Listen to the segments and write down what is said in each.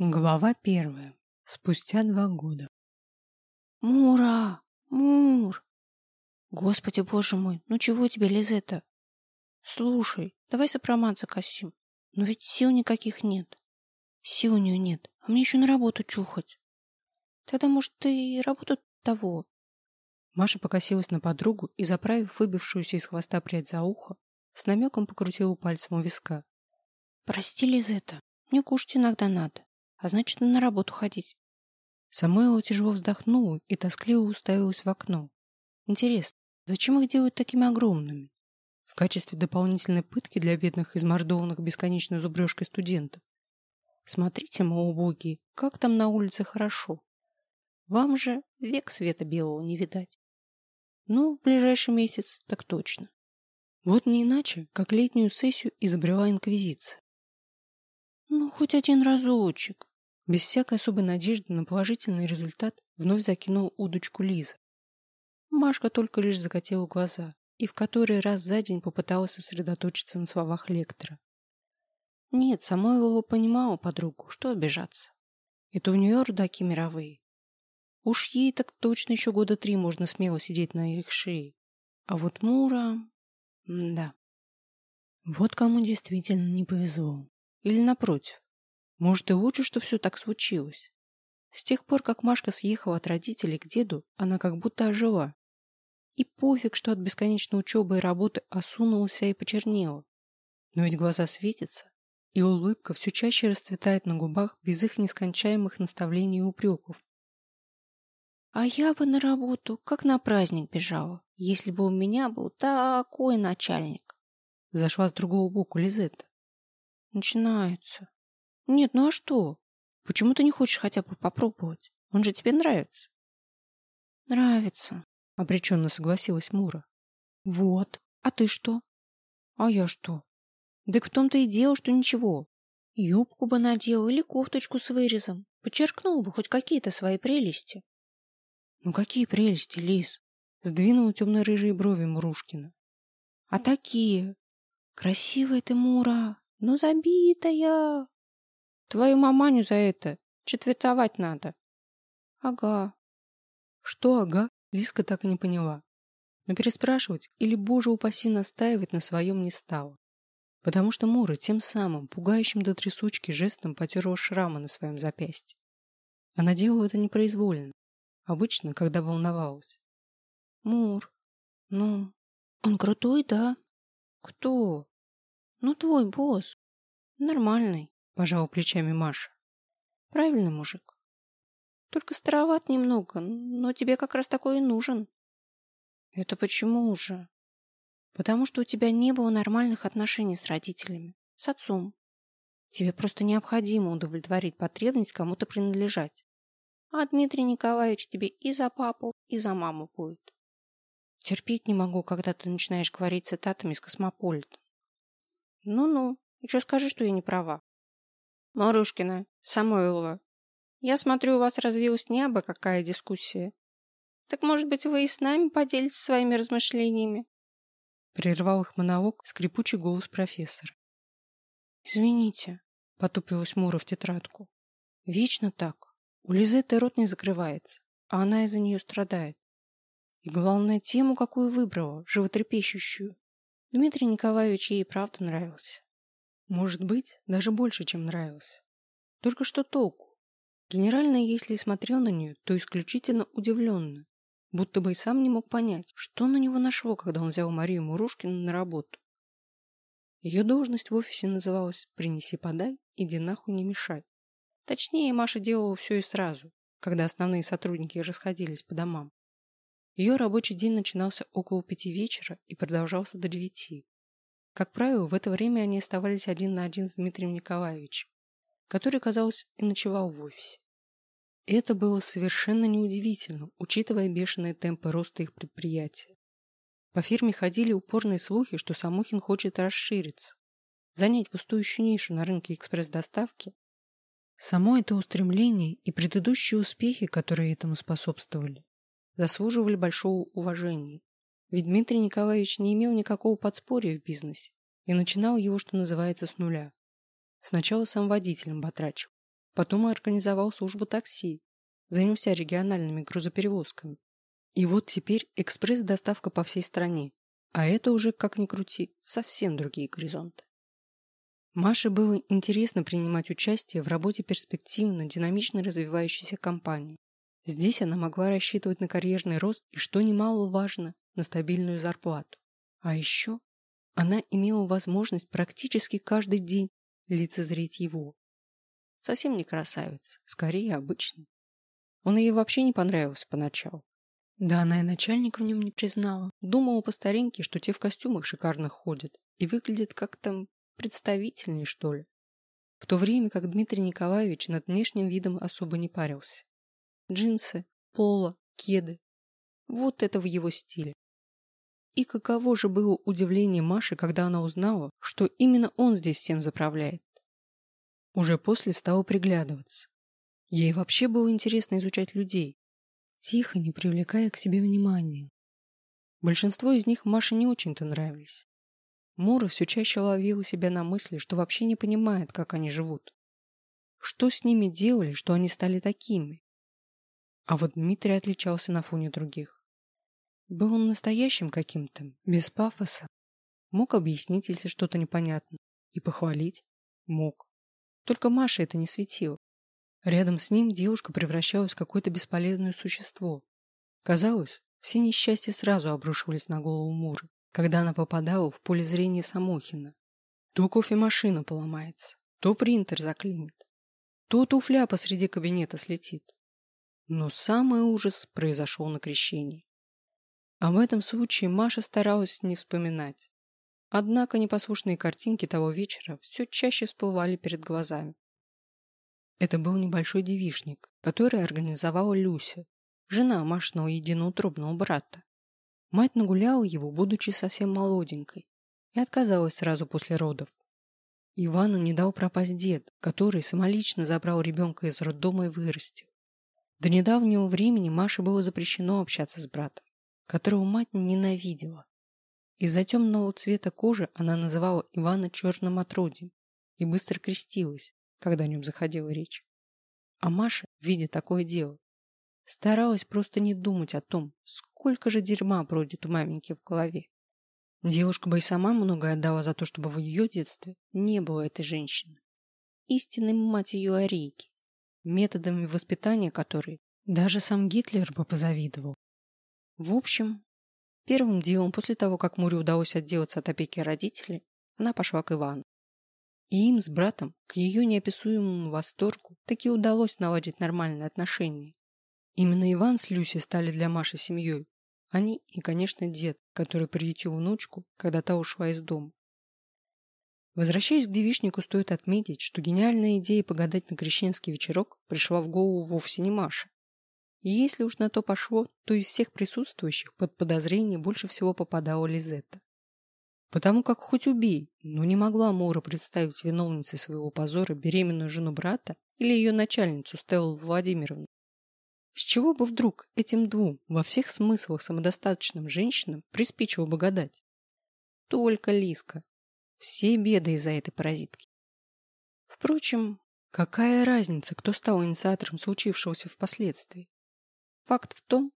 Глава первая. Спустя два года. Мура! Мур! Господи, боже мой, ну чего тебе, Лизетта? Слушай, давай сопромат закосим. Но ведь сил никаких нет. Сил у нее нет, а мне еще на работу чухать. Тогда, может, ты и работу того? Маша покосилась на подругу и, заправив выбившуюся из хвоста прядь за ухо, с намеком покрутила пальцем у виска. Прости, Лизетта, мне кушать иногда надо а значит, на работу ходить. Самойлова тяжело вздохнула и тоскливо уставилась в окно. Интересно, зачем их делают такими огромными? В качестве дополнительной пытки для бедных измордованных бесконечной зубрежкой студентов. Смотрите, мол, убогие, как там на улице хорошо. Вам же век света белого не видать. Ну, в ближайший месяц так точно. Вот не иначе, как летнюю сессию изобрела Инквизиция. Ну, хоть один разочек. Без всякой особой надежды на положительный результат вновь закинул удочку Лиза. Машка только лишь закатила глаза и в который раз за день попыталась сосредоточиться на словах лектора. Нет, Самойлова понимала подругу, что обижаться. Это у нее рудаки мировые. Уж ей так точно еще года три можно смело сидеть на их шее. А вот Мура... М да. Вот кому действительно не повезло. Или напротив, может и лучше, что все так случилось. С тех пор, как Машка съехала от родителей к деду, она как будто ожила. И пофиг, что от бесконечной учебы и работы осунулся и почернела. Но ведь глаза светятся, и улыбка все чаще расцветает на губах без их нескончаемых наставлений и упреков. А я бы на работу, как на праздник бежала, если бы у меня был такой начальник. Зашла с другого боку Лизетта. Начинается. Нет, ну а что? Почему ты не хочешь хотя бы попробовать? Он же тебе нравится. Нравится, обреченно согласилась Мура. Вот. А ты что? А я что? Да в том-то и дело, что ничего. Юбку бы надел или кофточку с вырезом. Подчеркнул бы хоть какие-то свои прелести. Ну какие прелести, Лиз? Сдвинула темно-рыжие брови Мурушкина. А такие? Красивая ты, Мура, но забитая. Твою маманю за это четвертовать надо. Ага. Что ага, Лиска так и не поняла. Но переспрашивать или, боже упаси, настаивать на своем не стала. Потому что Мура тем самым, пугающим до трясучки жестом потерла шрамы на своем запястье. Она делала это непроизвольно, обычно, когда волновалась. Мур, ну, он крутой, да? Кто? Ну, твой босс. Нормальный пожал плечами Маша. Правильный мужик. Только староват немного, но тебе как раз такой и нужен. Это почему же? Потому что у тебя не было нормальных отношений с родителями, с отцом. Тебе просто необходимо удовлетворить потребность кому-то принадлежать. А Дмитрий Николаевич тебе и за папу, и за маму будет. Терпеть не могу, когда ты начинаешь говорить цитатами из Космополита. Ну-ну, еще скажи, что я не права. Марушкина, Самойлова. Я смотрю, у вас развилась не абы какая дискуссия. Так, может быть, вы и с нами поделитесь своими размышлениями?» Прервал их монолог скрипучий голос профессора. «Извините», — потупилась Мура в тетрадку. «Вечно так. У Лизетты рот не закрывается, а она из-за нее страдает. И главное, тему, какую выбрала, животрепещущую. Дмитрий Николаевич ей правда нравился. Может быть, даже больше, чем нравился. Только что толку? Генерально, если и смотрел на нее, то исключительно удивленно, будто бы и сам не мог понять, что на него нашло, когда он взял Марию Мурушкину на работу. Ее должность в офисе называлась «Принеси-подай, иди нахуй не мешай». Точнее, Маша делала все и сразу, когда основные сотрудники расходились по домам. Ее рабочий день начинался около пяти вечера и продолжался до девяти. Как правило, в это время они оставались один на один с Дмитрием Николаевичем, который, казалось, и ночевал в офисе. И это было совершенно неудивительно, учитывая бешеные темпы роста их предприятия. По фирме ходили упорные слухи, что Самохин хочет расшириться, занять пустующую нишу на рынке экспресс-доставки. Само это устремление и предыдущие успехи, которые этому способствовали, заслуживали большого уважения ведь Дмитрий Николаевич не имел никакого подспорья в бизнесе и начинал его, что называется, с нуля. Сначала сам водителем батрачил, потом организовал службу такси, занялся региональными грузоперевозками. И вот теперь экспресс-доставка по всей стране, а это уже, как ни крути, совсем другие горизонты. Маше было интересно принимать участие в работе перспективно, динамично развивающейся компании. Здесь она могла рассчитывать на карьерный рост и, что немаловажно, на стабильную зарплату. А еще она имела возможность практически каждый день лицезреть его. Совсем не красавец, скорее обычный. Он ей вообще не понравился поначалу. Да она и начальника в нем не признала. Думала по старинке, что те в костюмах шикарных ходят и выглядят как-то представительнее, что ли. В то время как Дмитрий Николаевич над внешним видом особо не парился. Джинсы, поло, кеды. Вот это в его стиле. И каково же было удивление Маши, когда она узнала, что именно он здесь всем заправляет. Уже после стала приглядываться. Ей вообще было интересно изучать людей, тихо, не привлекая к себе внимания. Большинство из них Маше не очень-то нравились. Мура все чаще ловила себя на мысли, что вообще не понимает, как они живут. Что с ними делали, что они стали такими? А вот Дмитрий отличался на фоне других. Был он настоящим каким-то, без пафоса. Мог объяснить, если что-то непонятно, и похвалить. Мог. Только Маше это не светило. Рядом с ним девушка превращалась в какое-то бесполезное существо. Казалось, все несчастья сразу обрушивались на голову Муры, когда она попадала в поле зрения Самохина. То кофемашина поломается, то принтер заклинит, то туфля посреди кабинета слетит. Но самый ужас произошел на крещении. В этом случае Маша старалась не вспоминать. Однако непослушные картинки того вечера все чаще всплывали перед глазами. Это был небольшой девишник, который организовала Люся, жена Машиного единоутробного брата. Мать нагуляла его, будучи совсем молоденькой, и отказалась сразу после родов. Ивану не дал пропасть дед, который самолично забрал ребенка из роддома и вырастил. До недавнего времени Маше было запрещено общаться с братом, которого мать ненавидела. Из-за темного цвета кожи она называла Ивана черным отродьем и быстро крестилась, когда о нем заходила речь. А Маша, видя такое дело, старалась просто не думать о том, сколько же дерьма бродит у маменьки в голове. Девушка бы и сама многое отдала за то, чтобы в ее детстве не было этой женщины. Истинной мать ее Арейки, методами воспитания которой даже сам Гитлер бы позавидовал. В общем, первым делом после того, как Муре удалось отделаться от опеки родителей, она пошла к Ивану. И им с братом, к ее неописуемому восторгу, таки удалось наладить нормальные отношения. Именно Иван с Люсей стали для Маши семьей. Они и, конечно, дед, который приютил внучку, когда та ушла из дома. Возвращаясь к девичнику, стоит отметить, что гениальная идея погадать на крещенский вечерок пришла в голову вовсе не Маше. И если уж на то пошло, то из всех присутствующих под подозрение больше всего попадала Лизетта. Потому как хоть убей, но не могла Мора представить виновницей своего позора беременную жену брата или ее начальницу Стеллу Владимировну. С чего бы вдруг этим двум во всех смыслах самодостаточным женщинам приспичило бы гадать? Только Лиска. Все беды из-за этой паразитки. Впрочем, какая разница, кто стал инициатором случившегося впоследствии? Факт в том,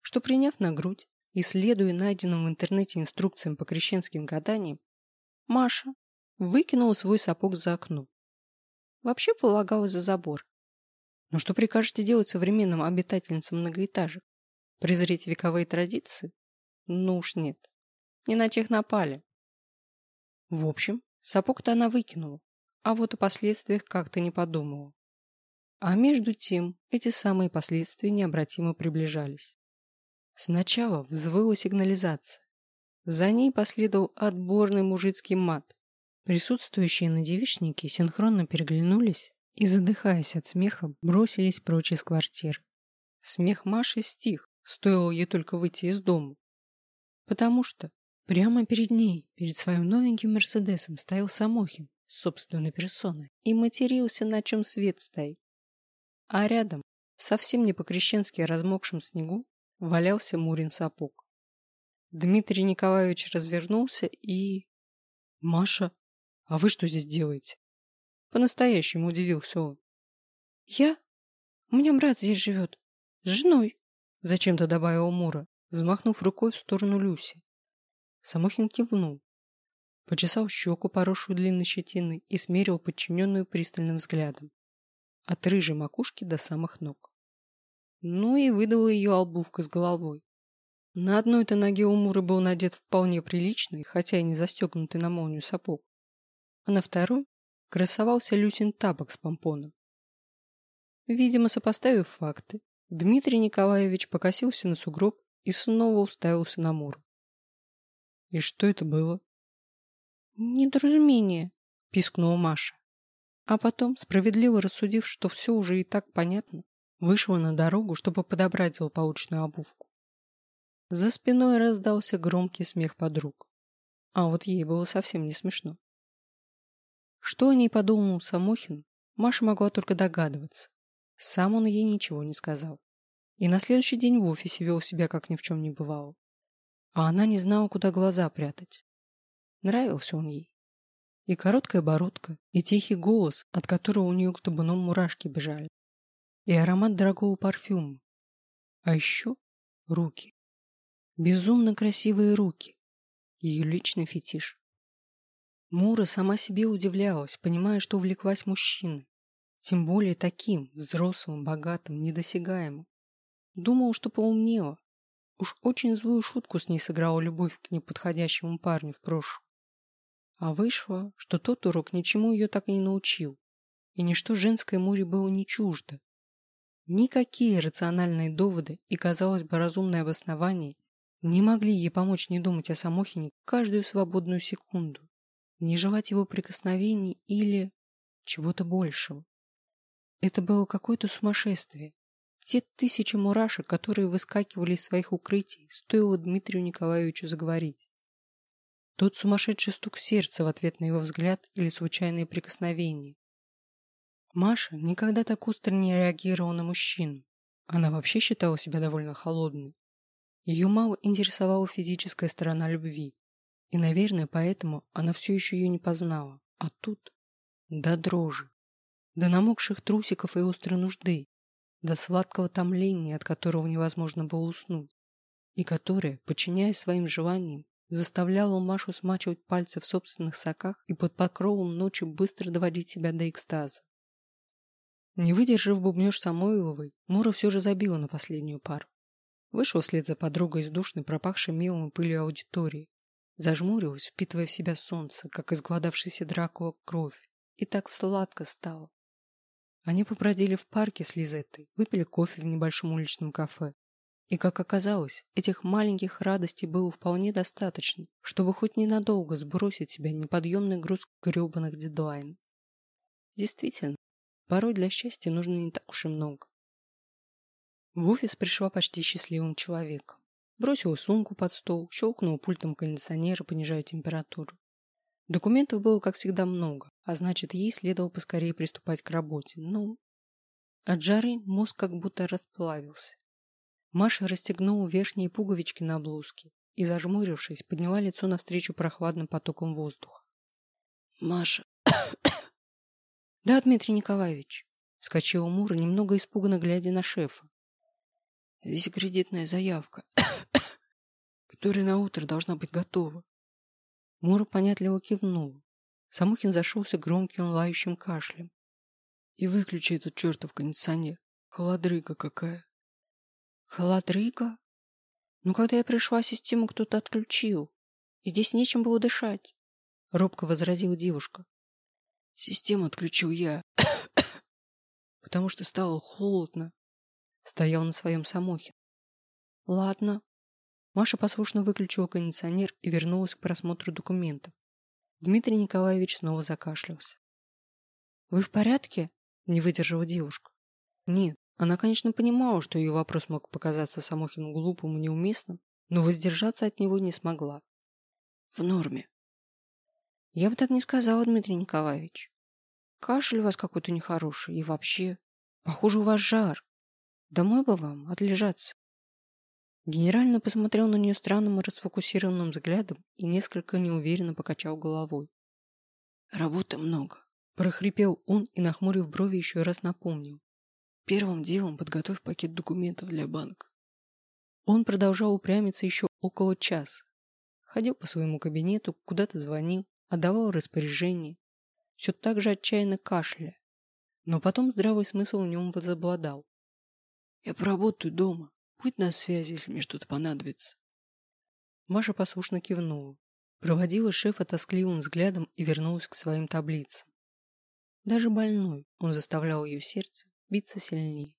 что приняв на грудь и следуя найденным в интернете инструкциям по крещенским гаданиям, Маша выкинула свой сапог за окно. Вообще полагалось за забор. Но что прикажете делать современным обитательницам многоэтажек? Презреть вековые традиции? Ну уж нет. Не на тех напали. В общем, сапог-то она выкинула, а вот о последствиях как-то не подумала. А между тем эти самые последствия необратимо приближались. Сначала взвыла сигнализация. За ней последовал отборный мужицкий мат. Присутствующие на девичнике синхронно переглянулись и, задыхаясь от смеха, бросились прочь из квартиры. Смех Маши стих, стоило ей только выйти из дома. Потому что прямо перед ней, перед своим новеньким Мерседесом, стоял Самохин собственной персоной и матерился, на чем свет стоит. А рядом, совсем не по-крещенски размокшем снегу, валялся Мурин сапог. Дмитрий Николаевич развернулся и... «Маша, а вы что здесь делаете?» По-настоящему удивился он. Я? У меня брат здесь живет. С женой. Зачем-то добавила Мура, взмахнув рукой в сторону Люси. Самохин кивнул. Почесал щеку, поросшую длинной щетиной, и смерил подчиненную пристальным взглядом. От рыжей макушки до самых ног. Ну и выдала ее обувка с головой. На одной-то ноге у Муры был надет вполне приличный, хотя и не застегнутый на молнию сапог, а на второй красовался Люсин тапок с помпоном. Видимо, сопоставив факты, Дмитрий Николаевич покосился на сугроб и снова уставился на Муру. «И что это было?» «Недоразумение», — пискнула Маша. А потом, справедливо рассудив, что все уже и так понятно, вышла на дорогу, чтобы подобрать злополучную обувку. За спиной раздался громкий смех подруг. А вот ей было совсем не смешно. Что о ней подумал Самохин, Маша могла только догадываться. Сам он ей ничего не сказал. И на следующий день в офисе вел себя, как ни в чем не бывало. А она не знала, куда глаза прятать. Нравился он ей. И короткая бородка, и тихий голос, от которого у нее к табуном мурашки бежали. И аромат дорогого парфюма. А еще руки. Безумно красивые руки. Ее личный фетиш. Мура сама себе удивлялась, понимая, что увлеклась мужчиной. Тем более таким, взрослым, богатым, недосягаемым. Думала, что поумнела. Уж очень злую шутку с ней сыграла любовь к неподходящему парню в прошлом. А вышло, что тот урок ничему ее так и не научил. И ничто женской Муре было не чуждо. Никакие рациональные доводы и, казалось бы, разумное обоснование не могли ей помочь не думать о Самохине каждую свободную секунду, не желать его прикосновений или чего-то большего. Это было какое-то сумасшествие. Те тысячи мурашек, которые выскакивали из своих укрытий, стоило Дмитрию Николаевичу заговорить. Тот сумасшедший стук сердца в ответ на его взгляд или случайные прикосновения. Маша никогда так остро не реагировала на мужчину. Она вообще считала себя довольно холодной. Ее мало интересовала физическая сторона любви. И, наверное, поэтому она все еще ее не познала. А тут до дрожи, до намокших трусиков и острой нужды, до сладкого томления, от которого невозможно было уснуть, и которое, подчиняясь своим желаниям, заставляло Машу смачивать пальцы в собственных соках и под покровом ночи быстро доводить себя до экстаза. Не выдержав бубнеж Самойловой, Мура все же забила на последнюю пару. Вышел вслед за подругой из душной, пропахшей мелом и пылью аудитории. Зажмурилась, впитывая в себя солнце, как изгладавшийся Дракула кровь. И так сладко стало. Они побродили в парке с Лизеттой, выпили кофе в небольшом уличном кафе. И, как оказалось, этих маленьких радостей было вполне достаточно, чтобы хоть ненадолго сбросить себя неподъемный груз гребаных дедлайнов. Действительно, порой для счастья нужно не так уж и много. В офис пришла почти счастливым человеком. Бросила сумку под стол, щелкнула пультом кондиционера, понижая температуру. Документов было, как всегда, много, а значит, ей следовало поскорее приступать к работе. Но от жары мозг как будто расплавился. Маша расстегнула верхние пуговички на блузке и, зажмурившись, подняла лицо навстречу прохладным потоком воздуха. «Маша!» «Да, Дмитрий Николаевич!» — вскочила Мура, немного испуганно глядя на шефа. Здесь кредитная заявка, которая на утро должна быть готова. Мура понятливо кивнул. Самохин зашелся громким лающим кашлем. И выключи этот чертов кондиционер. Холодрыга какая. Холодрыга? Ну, когда я пришла, систему кто-то отключил. И здесь нечем было дышать. Робко возразила девушка. Систему отключил я. Потому что стало холодно. Стоял на своем Самохин. Ладно. Маша послушно выключила кондиционер и вернулась к просмотру документов. Дмитрий Николаевич снова закашлялся. «Вы в порядке?» – не выдержала девушка. Нет, она, конечно, понимала, что ее вопрос мог показаться Самохину глупым и неуместным, но воздержаться от него не смогла. «В норме». «Я бы так не сказала, Дмитрий Николаевич. Кашель у вас какой-то нехороший, и вообще, похоже, у вас жар. Домой бы вам отлежаться. Генерально посмотрел на нее странным и расфокусированным взглядом и несколько неуверенно покачал головой. Работы много. Прохрипел он и, нахмурив брови, еще раз напомнил. Первым делом подготовь пакет документов для банка. Он продолжал упрямиться еще около часа. Ходил по своему кабинету, куда-то звонил, отдавал распоряжение. Все так же отчаянно кашляя. Но потом здравый смысл в нем возобладал. Я поработаю дома. Будь на связи, если мне что-то понадобится. Маша послушно кивнула, проводила шефа тоскливым взглядом и вернулась к своим таблицам. Даже больной он заставлял ее сердце биться сильнее.